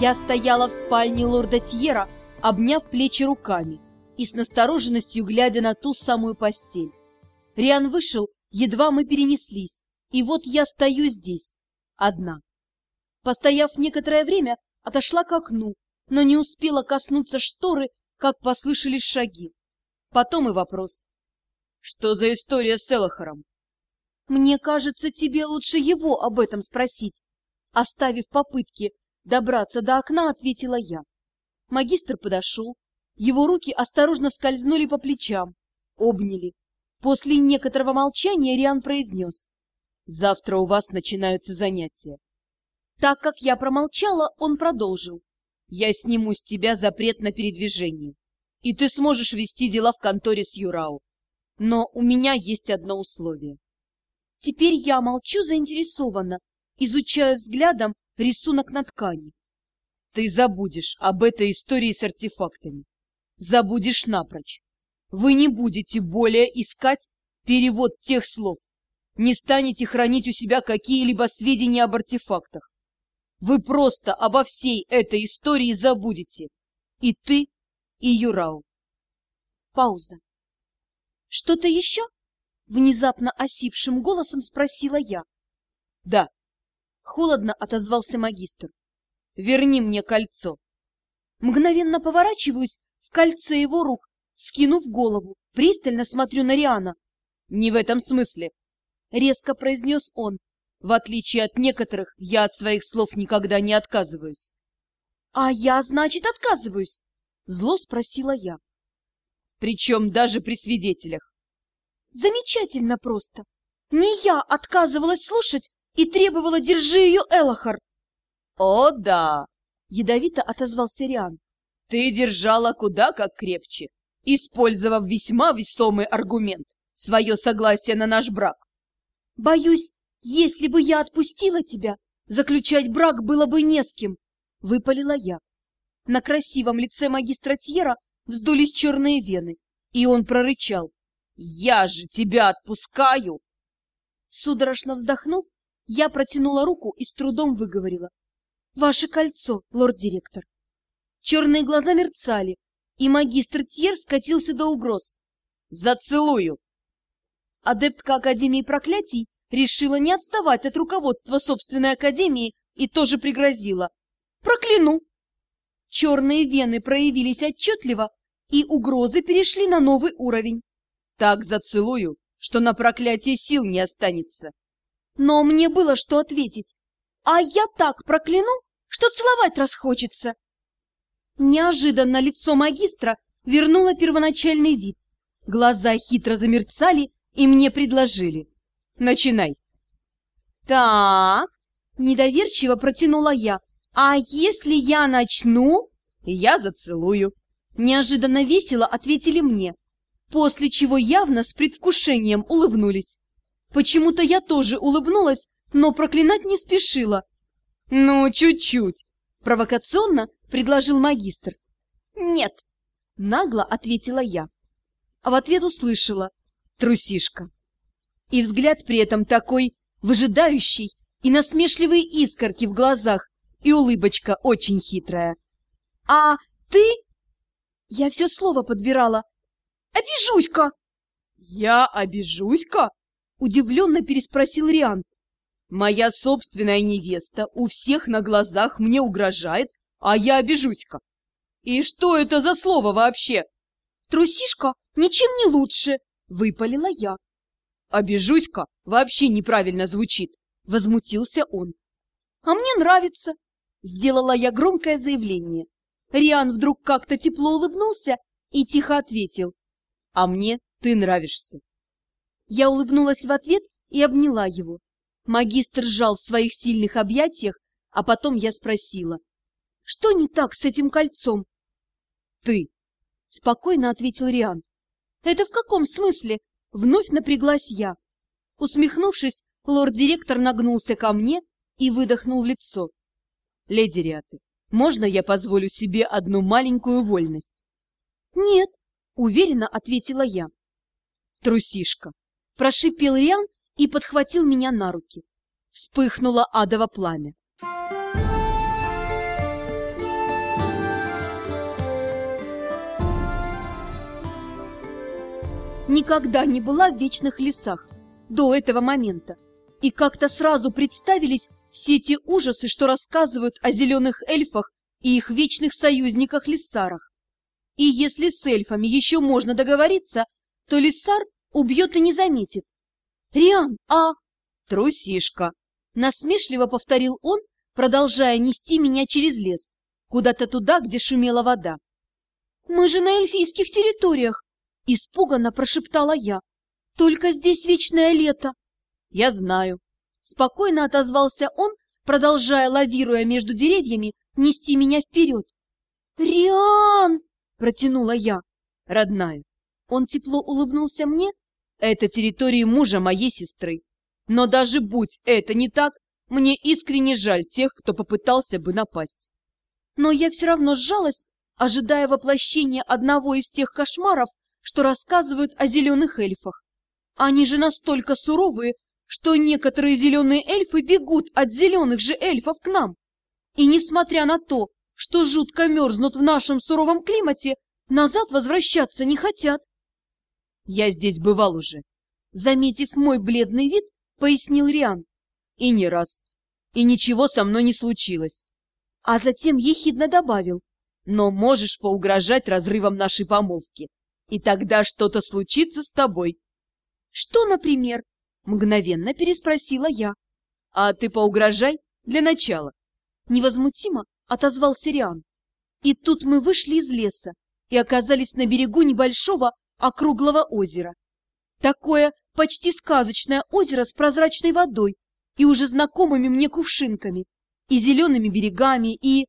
Я стояла в спальне лорда Тьера, обняв плечи руками и с настороженностью глядя на ту самую постель. Риан вышел, едва мы перенеслись, и вот я стою здесь, одна. Постояв некоторое время, отошла к окну, но не успела коснуться шторы, как послышались шаги. Потом и вопрос. Что за история с Элохором? Мне кажется, тебе лучше его об этом спросить. Оставив попытки добраться до окна, ответила я. Магистр подошел. Его руки осторожно скользнули по плечам, обняли. После некоторого молчания Риан произнес. «Завтра у вас начинаются занятия». Так как я промолчала, он продолжил. «Я сниму с тебя запрет на передвижение, и ты сможешь вести дела в конторе с Юрау. Но у меня есть одно условие». Теперь я молчу заинтересованно, изучаю взглядом рисунок на ткани. Ты забудешь об этой истории с артефактами. Забудешь напрочь. Вы не будете более искать перевод тех слов. Не станете хранить у себя какие-либо сведения об артефактах. Вы просто обо всей этой истории забудете. И ты, и Юрау. Пауза. Что-то еще? Внезапно осипшим голосом спросила я. Да. Холодно отозвался магистр. Верни мне кольцо. Мгновенно поворачиваюсь в кольце его рук, скинув голову, пристально смотрю на Риана. Не в этом смысле. Резко произнес он. В отличие от некоторых, я от своих слов никогда не отказываюсь. А я, значит, отказываюсь? Зло спросила я. Причем даже при свидетелях. Замечательно просто. Не я отказывалась слушать и требовала «держи ее, Элохар». «О, да!» — ядовито отозвался Риан. «Ты держала куда как крепче, использовав весьма весомый аргумент — свое согласие на наш брак». «Боюсь, если бы я отпустила тебя, заключать брак было бы не с кем», — выпалила я. На красивом лице магистра Тьера вздулись черные вены, и он прорычал. Я же тебя отпускаю!» Судорожно вздохнув, я протянула руку и с трудом выговорила. «Ваше кольцо, лорд-директор!» Черные глаза мерцали, и магистр Тьер скатился до угроз. «Зацелую!» Адептка Академии проклятий решила не отставать от руководства собственной Академии и тоже пригрозила. «Прокляну!» Черные вены проявились отчетливо, и угрозы перешли на новый уровень. Так зацелую, что на проклятие сил не останется. Но мне было что ответить. А я так прокляну, что целовать расхочется. Неожиданно лицо магистра вернуло первоначальный вид. Глаза хитро замерцали, и мне предложили. Начинай. Так, недоверчиво протянула я. А если я начну? Я зацелую. Неожиданно весело ответили мне после чего явно с предвкушением улыбнулись. Почему-то я тоже улыбнулась, но проклинать не спешила. «Ну, чуть-чуть», — провокационно предложил магистр. «Нет», — нагло ответила я. А в ответ услышала «трусишка». И взгляд при этом такой выжидающий, и насмешливые искорки в глазах, и улыбочка очень хитрая. «А ты...» Я все слово подбирала, Обижусь-ка!» «Я обижусь-ка?» — удивленно переспросил Риан. «Моя собственная невеста у всех на глазах мне угрожает, а я обижусь-ка. И что это за слово вообще?» «Трусишка ничем не лучше!» — выпалила я. «Обижусь-ка вообще неправильно звучит!» — возмутился он. «А мне нравится!» — сделала я громкое заявление. Риан вдруг как-то тепло улыбнулся и тихо ответил а мне ты нравишься. Я улыбнулась в ответ и обняла его. Магистр сжал в своих сильных объятиях, а потом я спросила. — Что не так с этим кольцом? — Ты, — спокойно ответил Риан. — Это в каком смысле? Вновь напряглась я. Усмехнувшись, лорд-директор нагнулся ко мне и выдохнул в лицо. — Леди Риаты, можно я позволю себе одну маленькую вольность? — Нет, Уверенно ответила я. Трусишка. Прошипел Риан и подхватил меня на руки. Вспыхнуло адово пламя. Никогда не была в вечных лесах до этого момента, и как-то сразу представились все те ужасы, что рассказывают о зеленых эльфах и их вечных союзниках-лиссарах. И если с эльфами еще можно договориться, то лиссар убьет и не заметит. «Риан, а...» «Трусишка!» — насмешливо повторил он, продолжая нести меня через лес, куда-то туда, где шумела вода. «Мы же на эльфийских территориях!» — испуганно прошептала я. «Только здесь вечное лето!» «Я знаю!» — спокойно отозвался он, продолжая, лавируя между деревьями, нести меня вперед. «Риан!» — протянула я. «Родная!» Он тепло улыбнулся мне. «Это территория мужа моей сестры. Но даже будь это не так, мне искренне жаль тех, кто попытался бы напасть. Но я все равно сжалась, ожидая воплощения одного из тех кошмаров, что рассказывают о зеленых эльфах. Они же настолько суровые, что некоторые зеленые эльфы бегут от зеленых же эльфов к нам. И несмотря на то, что жутко мерзнут в нашем суровом климате, назад возвращаться не хотят. Я здесь бывал уже. Заметив мой бледный вид, пояснил Риан. И не раз. И ничего со мной не случилось. А затем ехидно добавил. Но можешь поугрожать разрывом нашей помолвки. И тогда что-то случится с тобой. Что, например? Мгновенно переспросила я. А ты поугрожай для начала. Невозмутимо отозвался Риан. И тут мы вышли из леса и оказались на берегу небольшого округлого озера. Такое почти сказочное озеро с прозрачной водой и уже знакомыми мне кувшинками, и зелеными берегами, и...